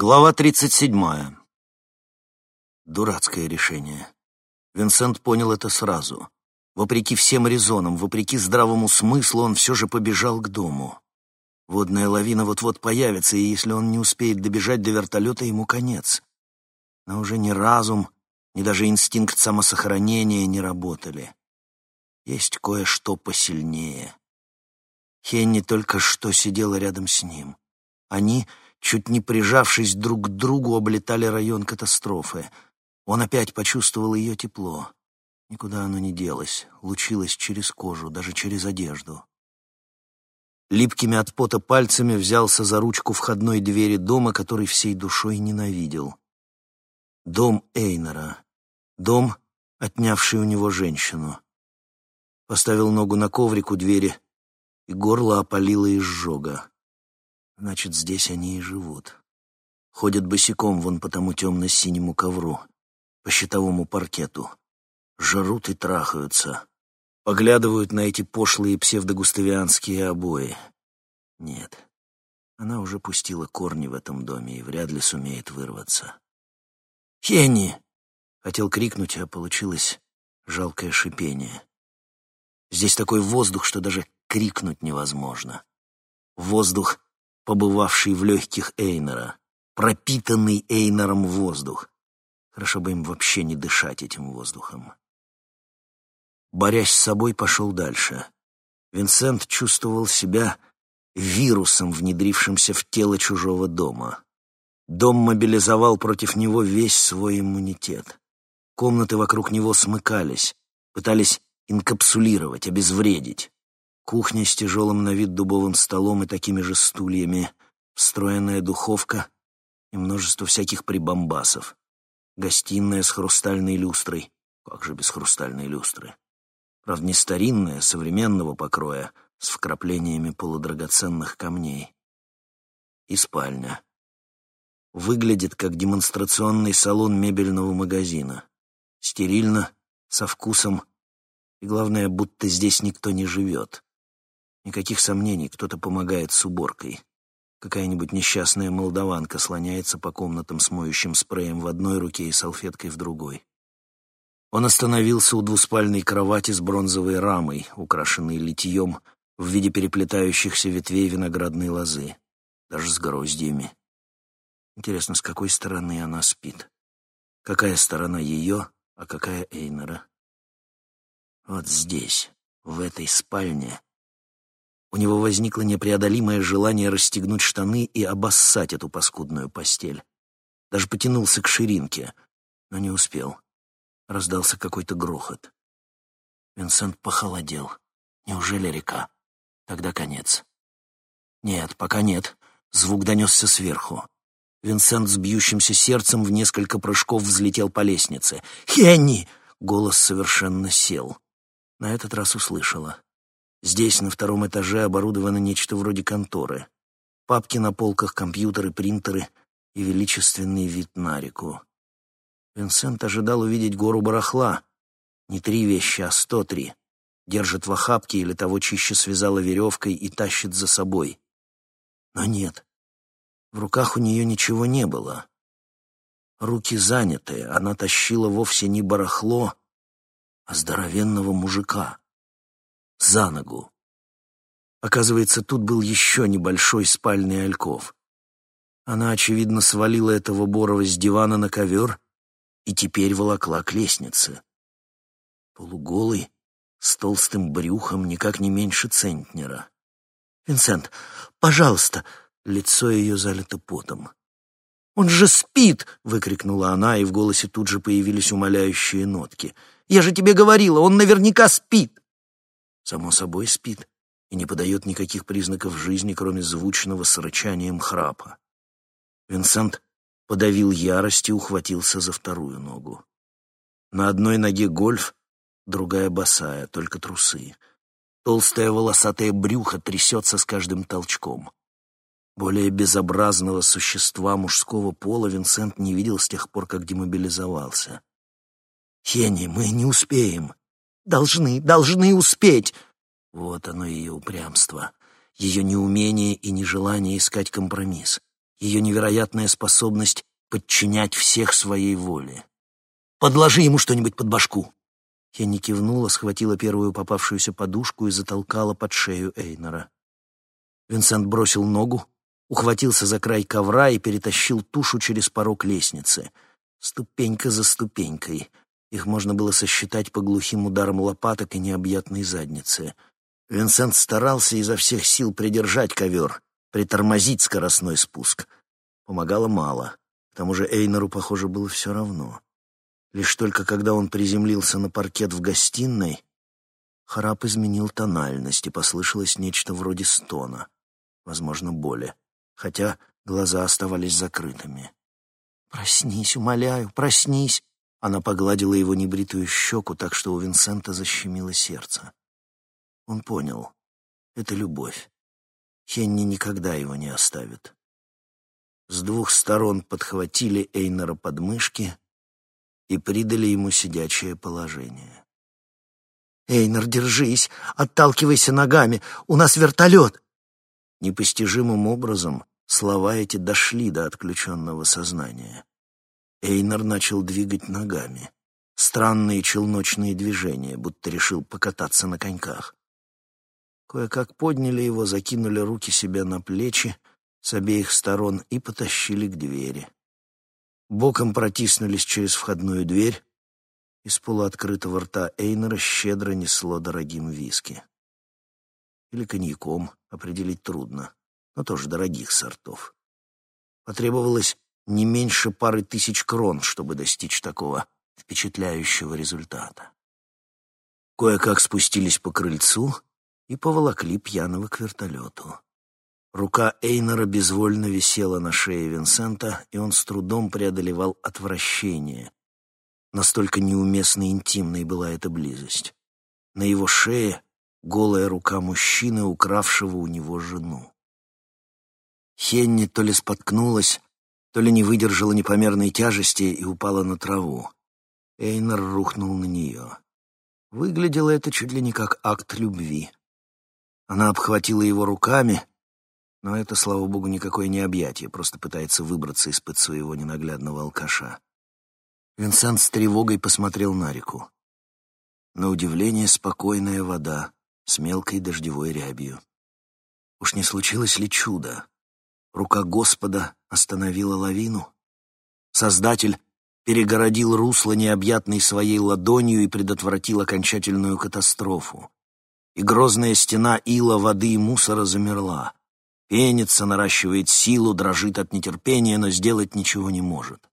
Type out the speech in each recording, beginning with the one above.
Глава 37. Дурацкое решение. Винсент понял это сразу. Вопреки всем резонам, вопреки здравому смыслу, он все же побежал к дому. Водная лавина вот-вот появится, и если он не успеет добежать до вертолета, ему конец. Но уже ни разум, ни даже инстинкт самосохранения не работали. Есть кое-что посильнее. Хенни только что сидела рядом с ним. Они чуть не прижавшись друг к другу, облетали район катастрофы. Он опять почувствовал ее тепло. Никуда оно не делось, лучилось через кожу, даже через одежду. Липкими от пота пальцами взялся за ручку входной двери дома, который всей душой ненавидел. Дом Эйнера. Дом, отнявший у него женщину. Поставил ногу на коврик у двери, и горло опалило изжога. Значит, здесь они и живут. Ходят босиком вон по тому темно-синему ковру, по щитовому паркету. Жрут и трахаются. Поглядывают на эти пошлые псевдогуставианские обои. Нет, она уже пустила корни в этом доме и вряд ли сумеет вырваться. «Хенни!» — хотел крикнуть, а получилось жалкое шипение. Здесь такой воздух, что даже крикнуть невозможно. Воздух побывавший в легких Эйнера, пропитанный Эйнером воздух. Хорошо бы им вообще не дышать этим воздухом. Борясь с собой, пошел дальше. Винсент чувствовал себя вирусом, внедрившимся в тело чужого дома. Дом мобилизовал против него весь свой иммунитет. Комнаты вокруг него смыкались, пытались инкапсулировать, обезвредить. Кухня с тяжелым на вид дубовым столом и такими же стульями, встроенная духовка и множество всяких прибамбасов. Гостиная с хрустальной люстрой. Как же без хрустальной люстры? Правда, не старинная, современного покроя, с вкраплениями полудрагоценных камней. И спальня. Выглядит как демонстрационный салон мебельного магазина. Стерильно, со вкусом, и главное, будто здесь никто не живет. Никаких сомнений, кто-то помогает с уборкой. Какая-нибудь несчастная молдаванка слоняется по комнатам с моющим спреем в одной руке и салфеткой в другой. Он остановился у двуспальной кровати с бронзовой рамой, украшенной литьем в виде переплетающихся ветвей виноградной лозы, даже с гроздьями. Интересно, с какой стороны она спит? Какая сторона ее, а какая Эйнера? Вот здесь, в этой спальне, у него возникло непреодолимое желание расстегнуть штаны и обоссать эту паскудную постель. Даже потянулся к ширинке, но не успел. Раздался какой-то грохот. Винсент похолодел. Неужели река? Тогда конец. Нет, пока нет. Звук донесся сверху. Винсент с бьющимся сердцем в несколько прыжков взлетел по лестнице. «Хенни!» — голос совершенно сел. На этот раз услышала. Здесь, на втором этаже, оборудовано нечто вроде конторы. Папки на полках, компьютеры, принтеры и величественный вид на реку. Винсент ожидал увидеть гору барахла. Не три вещи, а сто три. Держит в охапке или того чище связала веревкой и тащит за собой. Но нет. В руках у нее ничего не было. Руки заняты, она тащила вовсе не барахло, а здоровенного мужика за ногу. Оказывается, тут был еще небольшой спальный альков. Она, очевидно, свалила этого Борова с дивана на ковер и теперь волокла к лестнице. Полуголый, с толстым брюхом, никак не меньше центнера. «Винсент, пожалуйста!» Лицо ее залито потом. «Он же спит!» — выкрикнула она, и в голосе тут же появились умоляющие нотки. «Я же тебе говорила, он наверняка спит!» Само собой спит и не подает никаких признаков жизни, кроме звучного с рычанием храпа. Винсент подавил ярость и ухватился за вторую ногу. На одной ноге гольф, другая босая, только трусы. Толстое волосатое брюхо трясется с каждым толчком. Более безобразного существа мужского пола Винсент не видел с тех пор, как демобилизовался. «Хенни, мы не успеем!» Должны, должны успеть. Вот оно ее упрямство, ее неумение и нежелание искать компромисс. ее невероятная способность подчинять всех своей воле. «Подложи ему что-нибудь под башку!» Хенни кивнула, схватила первую попавшуюся подушку и затолкала под шею Эйнора. Винсент бросил ногу, ухватился за край ковра и перетащил тушу через порог лестницы. Ступенька за ступенькой. Их можно было сосчитать по глухим ударам лопаток и необъятной заднице. Винсент старался изо всех сил придержать ковер, притормозить скоростной спуск. Помогало мало. К тому же Эйнору, похоже, было все равно. Лишь только когда он приземлился на паркет в гостиной, храп изменил тональность, и послышалось нечто вроде стона, возможно, боли, хотя глаза оставались закрытыми. «Проснись, умоляю, проснись!» Она погладила его небритую щеку так, что у Винсента защемило сердце. Он понял. Это любовь. Хенни никогда его не оставит. С двух сторон подхватили Эйнера подмышки и придали ему сидячее положение. «Эйнер, держись! Отталкивайся ногами! У нас вертолет!» Непостижимым образом слова эти дошли до отключенного сознания. Эйнер начал двигать ногами. Странные челночные движения, будто решил покататься на коньках. Кое-как подняли его, закинули руки себе на плечи с обеих сторон и потащили к двери. Боком протиснулись через входную дверь. Из полуоткрытого рта Эйнера щедро несло дорогим виски. Или коньяком, определить трудно, но тоже дорогих сортов. Потребовалось не меньше пары тысяч крон, чтобы достичь такого впечатляющего результата. Кое-как спустились по крыльцу — и поволокли пьяного к вертолету. Рука Эйнера безвольно висела на шее Винсента, и он с трудом преодолевал отвращение. Настолько неуместно интимной была эта близость. На его шее голая рука мужчины, укравшего у него жену. Хенни то ли споткнулась, то ли не выдержала непомерной тяжести и упала на траву. Эйнер рухнул на нее. Выглядело это чуть ли не как акт любви. Она обхватила его руками, но это, слава богу, никакое не объятие, просто пытается выбраться из-под своего ненаглядного алкаша. Винсент с тревогой посмотрел на реку. На удивление спокойная вода с мелкой дождевой рябью. Уж не случилось ли чудо? Рука Господа остановила лавину? Создатель перегородил русло необъятной своей ладонью и предотвратил окончательную катастрофу и грозная стена ила, воды и мусора замерла. Пенится, наращивает силу, дрожит от нетерпения, но сделать ничего не может.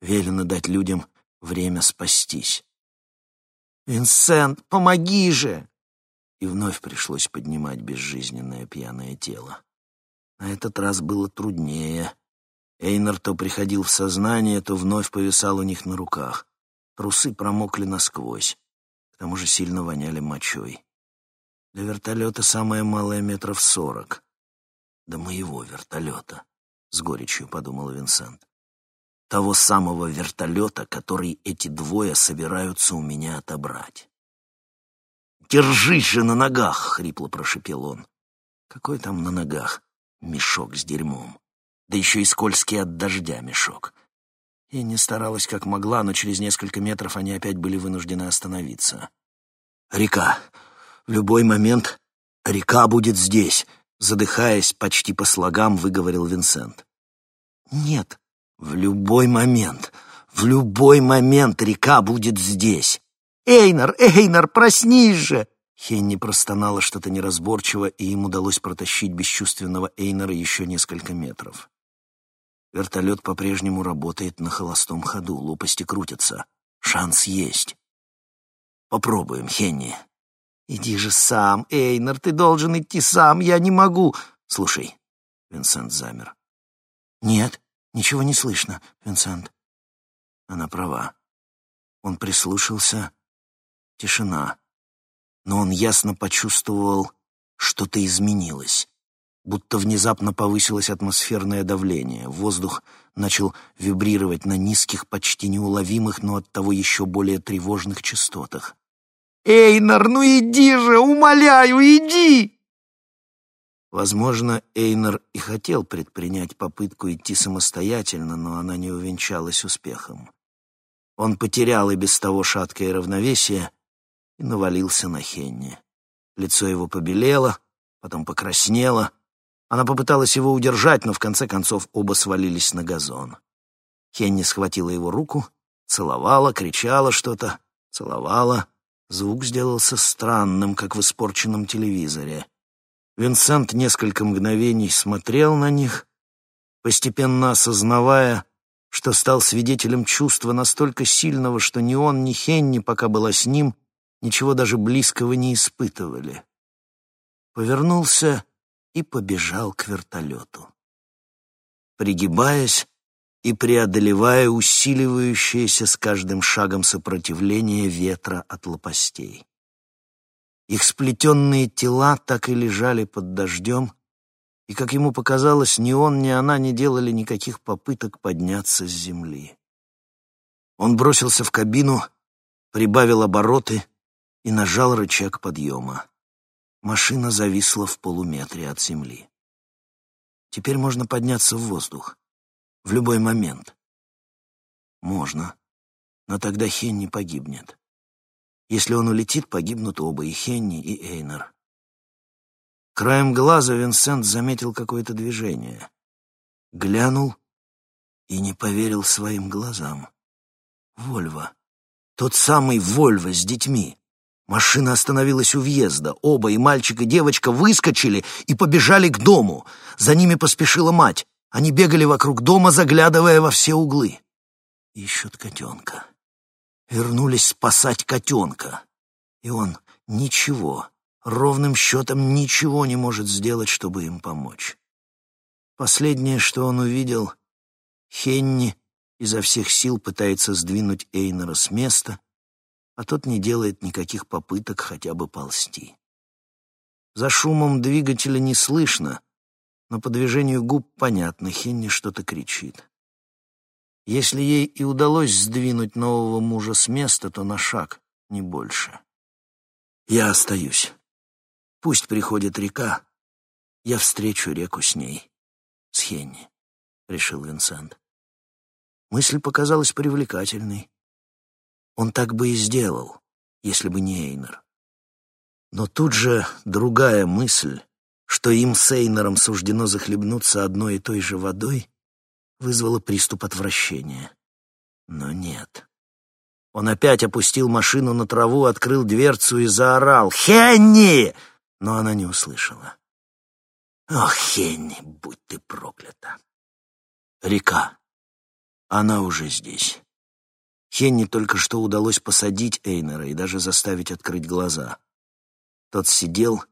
Велено дать людям время спастись. «Винсент, помоги же!» И вновь пришлось поднимать безжизненное пьяное тело. На этот раз было труднее. Эйнер то приходил в сознание, то вновь повисал у них на руках. Трусы промокли насквозь, к тому же сильно воняли мочой. До вертолета самое малое метров сорок. До моего вертолета, — с горечью подумал Винсент. Того самого вертолета, который эти двое собираются у меня отобрать. «Держись же на ногах!» — хрипло прошипел он. «Какой там на ногах? Мешок с дерьмом. Да еще и скользкий от дождя мешок». Я не старалась как могла, но через несколько метров они опять были вынуждены остановиться. «Река! В любой момент река будет здесь, задыхаясь почти по слогам, выговорил Винсент. Нет, в любой момент, в любой момент река будет здесь. Эйнар, Эйнар, проснись же! Хенни простонала что-то неразборчиво, и им удалось протащить бесчувственного Эйнара еще несколько метров. Вертолет по-прежнему работает на холостом ходу, лопасти крутятся. Шанс есть. Попробуем, Хенни. «Иди же сам, Эйнер, ты должен идти сам, я не могу!» «Слушай», — Винсент замер. «Нет, ничего не слышно, Винсент». Она права. Он прислушался. Тишина. Но он ясно почувствовал, что-то изменилось. Будто внезапно повысилось атмосферное давление. Воздух начал вибрировать на низких, почти неуловимых, но оттого еще более тревожных частотах. «Эйнар, ну иди же, умоляю, иди!» Возможно, Эйнер и хотел предпринять попытку идти самостоятельно, но она не увенчалась успехом. Он потерял и без того шаткое равновесие и навалился на Хенни. Лицо его побелело, потом покраснело. Она попыталась его удержать, но в конце концов оба свалились на газон. Хенни схватила его руку, целовала, кричала что-то, целовала. Звук сделался странным, как в испорченном телевизоре. Винсент несколько мгновений смотрел на них, постепенно осознавая, что стал свидетелем чувства настолько сильного, что ни он, ни Хенни, пока была с ним, ничего даже близкого не испытывали. Повернулся и побежал к вертолету. Пригибаясь и преодолевая усиливающееся с каждым шагом сопротивление ветра от лопастей. Их сплетенные тела так и лежали под дождем, и, как ему показалось, ни он, ни она не делали никаких попыток подняться с земли. Он бросился в кабину, прибавил обороты и нажал рычаг подъема. Машина зависла в полуметре от земли. Теперь можно подняться в воздух. В любой момент. Можно. Но тогда Хенни погибнет. Если он улетит, погибнут оба, и Хенни, и Эйнер. Краем глаза Винсент заметил какое-то движение. Глянул и не поверил своим глазам. Вольво. Тот самый Вольво с детьми. Машина остановилась у въезда. Оба, и мальчик, и девочка, выскочили и побежали к дому. За ними поспешила мать. Они бегали вокруг дома, заглядывая во все углы. Ищут котенка вернулись спасать котенка. И он ничего, ровным счетом ничего не может сделать, чтобы им помочь. Последнее, что он увидел, Хенни изо всех сил пытается сдвинуть Эйнера с места, а тот не делает никаких попыток хотя бы ползти. За шумом двигателя не слышно, но по движению губ понятно, Хенни что-то кричит. Если ей и удалось сдвинуть нового мужа с места, то на шаг, не больше. Я остаюсь. Пусть приходит река, я встречу реку с ней, с Хенни, — решил Винсент. Мысль показалась привлекательной. Он так бы и сделал, если бы не Эйнер. Но тут же другая мысль, что им с Эйнером суждено захлебнуться одной и той же водой, вызвало приступ отвращения. Но нет. Он опять опустил машину на траву, открыл дверцу и заорал «Хенни!» Но она не услышала. «Ох, Хенни, будь ты проклята!» Река. Она уже здесь. Хенни только что удалось посадить Эйнера и даже заставить открыть глаза. Тот сидел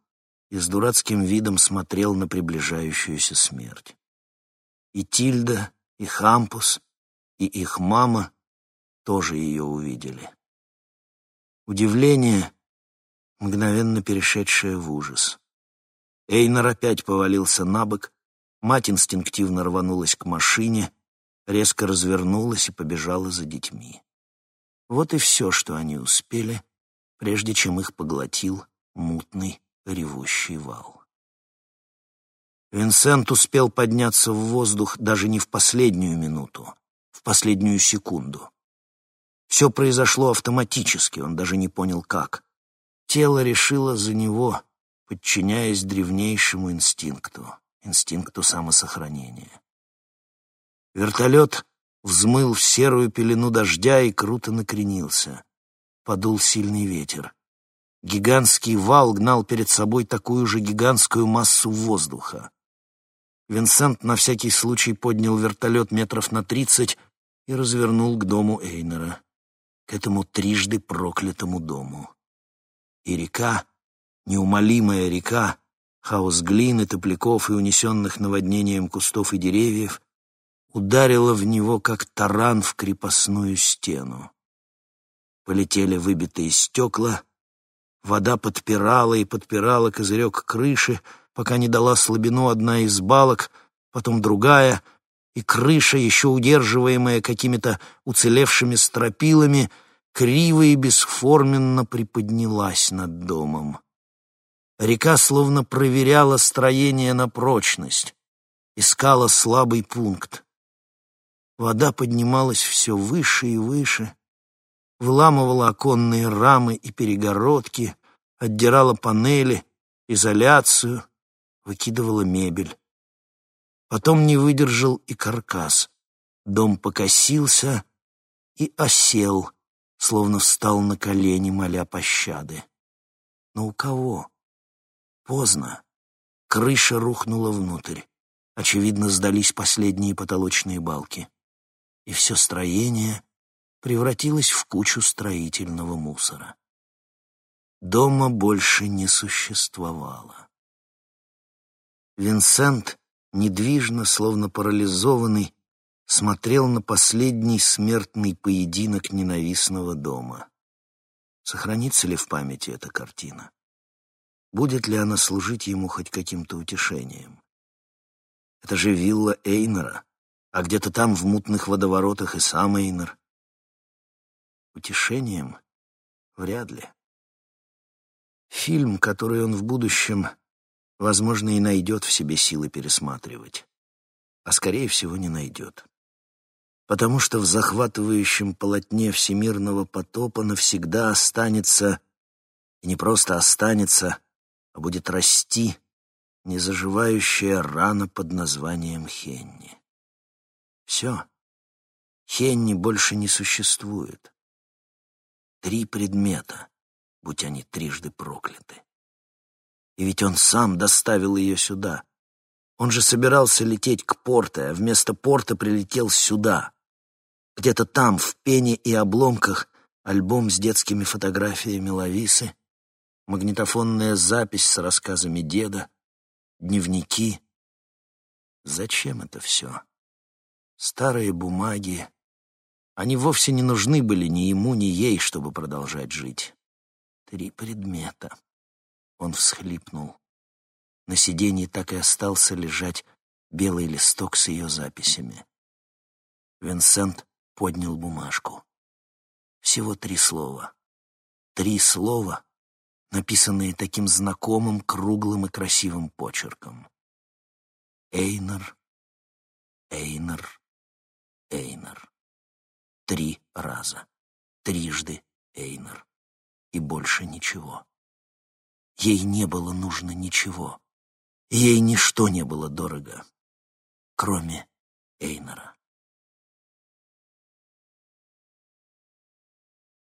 и с дурацким видом смотрел на приближающуюся смерть. И Тильда, и Хампус, и их мама тоже ее увидели. Удивление, мгновенно перешедшее в ужас. Эйнер опять повалился на бок, мать инстинктивно рванулась к машине, резко развернулась и побежала за детьми. Вот и все, что они успели, прежде чем их поглотил мутный ревущий вал. Винсент успел подняться в воздух даже не в последнюю минуту, в последнюю секунду. Все произошло автоматически, он даже не понял как. Тело решило за него, подчиняясь древнейшему инстинкту, инстинкту самосохранения. Вертолет взмыл в серую пелену дождя и круто накренился. Подул сильный ветер. Гигантский вал гнал перед собой такую же гигантскую массу воздуха. Винсент на всякий случай поднял вертолет метров на тридцать и развернул к дому Эйнера, к этому трижды проклятому дому. И река, неумолимая река, хаос глины, топляков и унесенных наводнением кустов и деревьев, ударила в него, как таран в крепостную стену. Полетели выбитые стекла, вода подпирала и подпирала козырек крыши, пока не дала слабину одна из балок, потом другая, и крыша, еще удерживаемая какими-то уцелевшими стропилами, криво и бесформенно приподнялась над домом. Река словно проверяла строение на прочность, искала слабый пункт. Вода поднималась все выше и выше, выламывала оконные рамы и перегородки, отдирала панели, изоляцию, выкидывала мебель. Потом не выдержал и каркас. Дом покосился и осел, словно встал на колени, моля пощады. Но у кого? Поздно. Крыша рухнула внутрь. Очевидно, сдались последние потолочные балки. И все строение превратилось в кучу строительного мусора. Дома больше не существовало. Винсент, недвижно, словно парализованный, смотрел на последний смертный поединок ненавистного дома. Сохранится ли в памяти эта картина? Будет ли она служить ему хоть каким-то утешением? Это же вилла Эйнера, а где-то там в мутных водоворотах и сам Эйнер. Утешением? Вряд ли. Фильм, который он в будущем, возможно, и найдет в себе силы пересматривать, а, скорее всего, не найдет. Потому что в захватывающем полотне всемирного потопа навсегда останется, и не просто останется, а будет расти незаживающая рана под названием Хенни. Все. Хенни больше не существует. Три предмета, будь они трижды прокляты. И ведь он сам доставил ее сюда. Он же собирался лететь к Порте, а вместо Порта прилетел сюда. Где-то там, в пене и обломках, альбом с детскими фотографиями Лависы, магнитофонная запись с рассказами деда, дневники. Зачем это все? Старые бумаги, они вовсе не нужны были ни ему, ни ей, чтобы продолжать жить. Три предмета. Он всхлипнул. На сиденье так и остался лежать белый листок с ее записями. Винсент поднял бумажку. Всего три слова. Три слова, написанные таким знакомым, круглым и красивым почерком. Эйнер, Эйнер, Эйнер. Три раза. Трижды Эйнер. И больше ничего. Ей не было нужно ничего. Ей ничто не было дорого, кроме Эйнера.